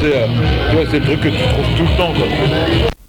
c'est euh, tu vois, c'est le truc que tu trouves tout le temps. Quoi.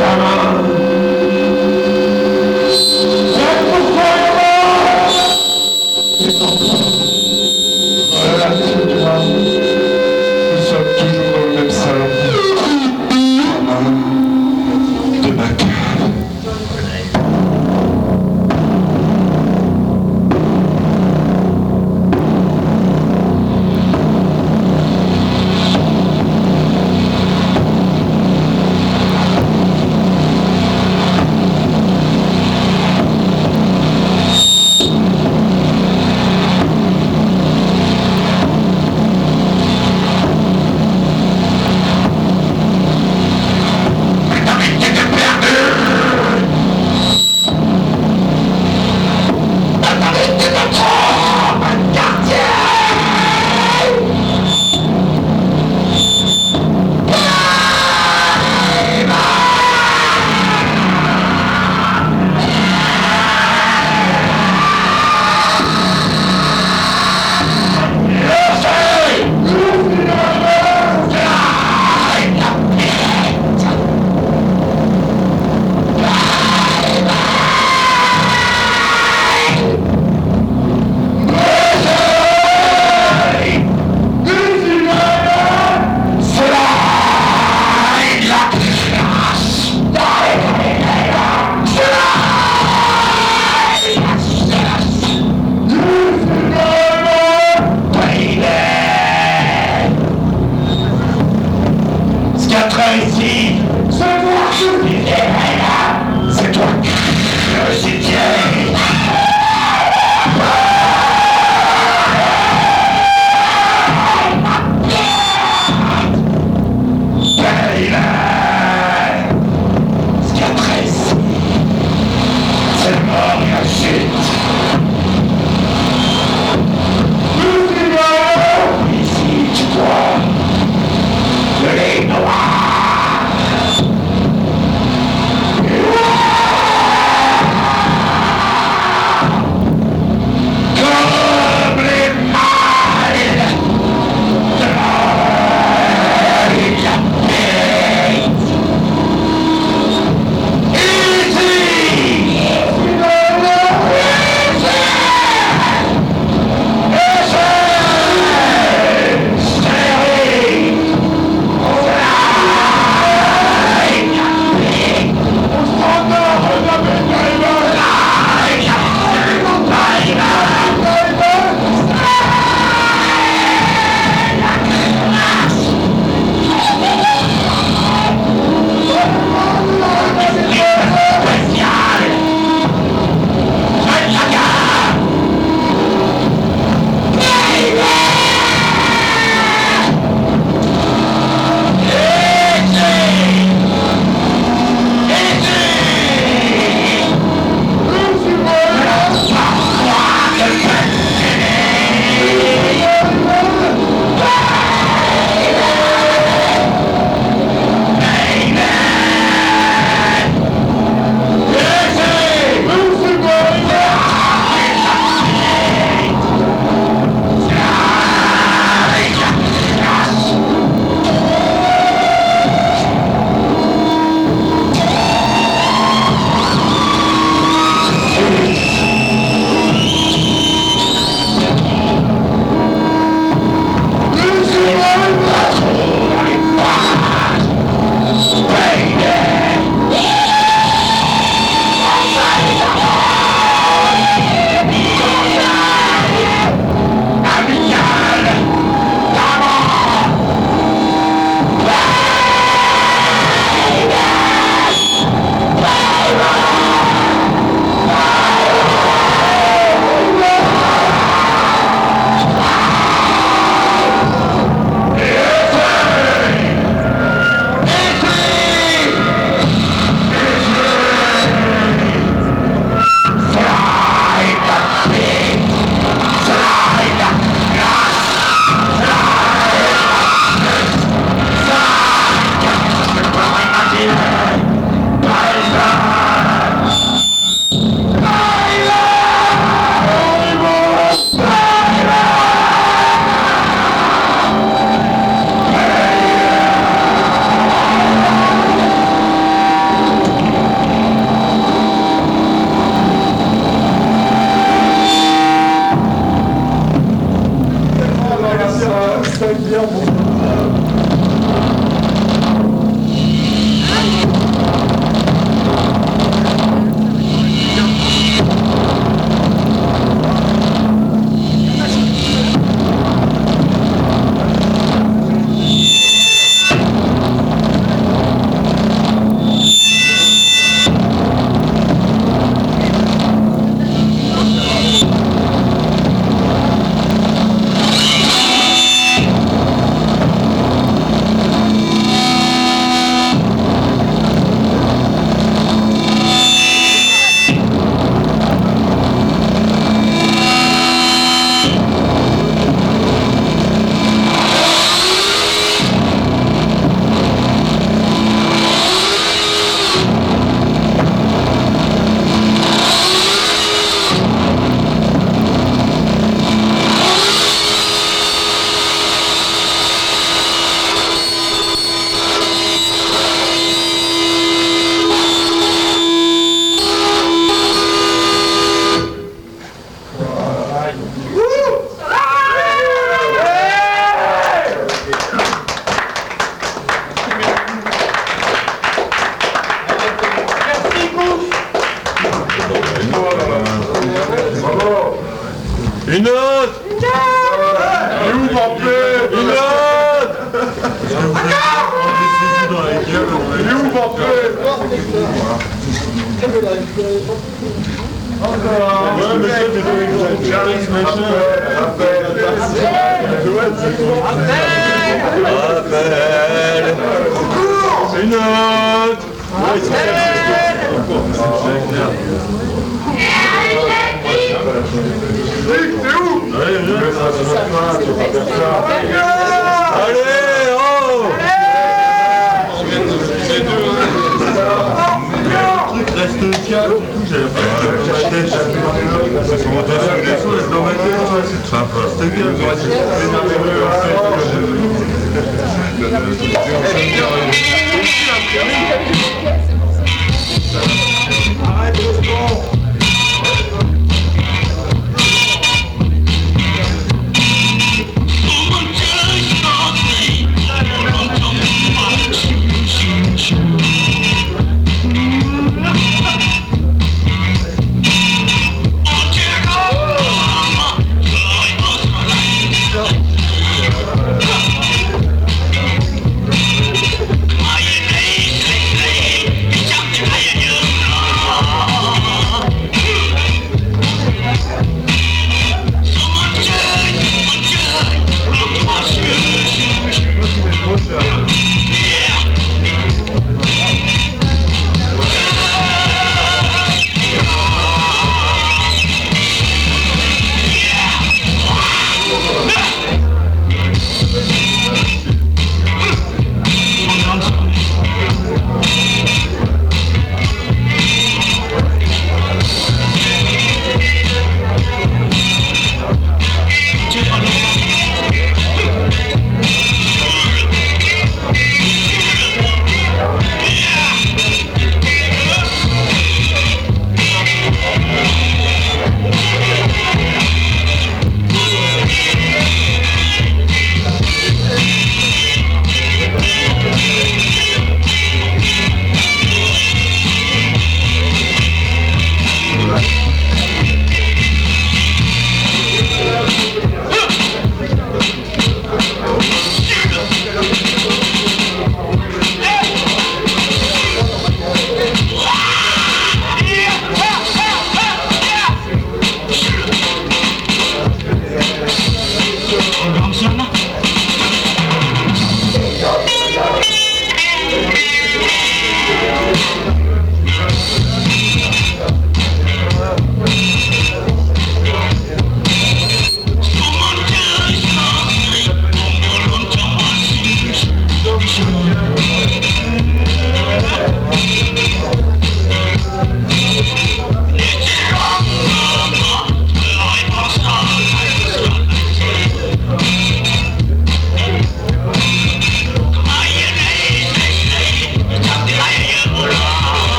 জানা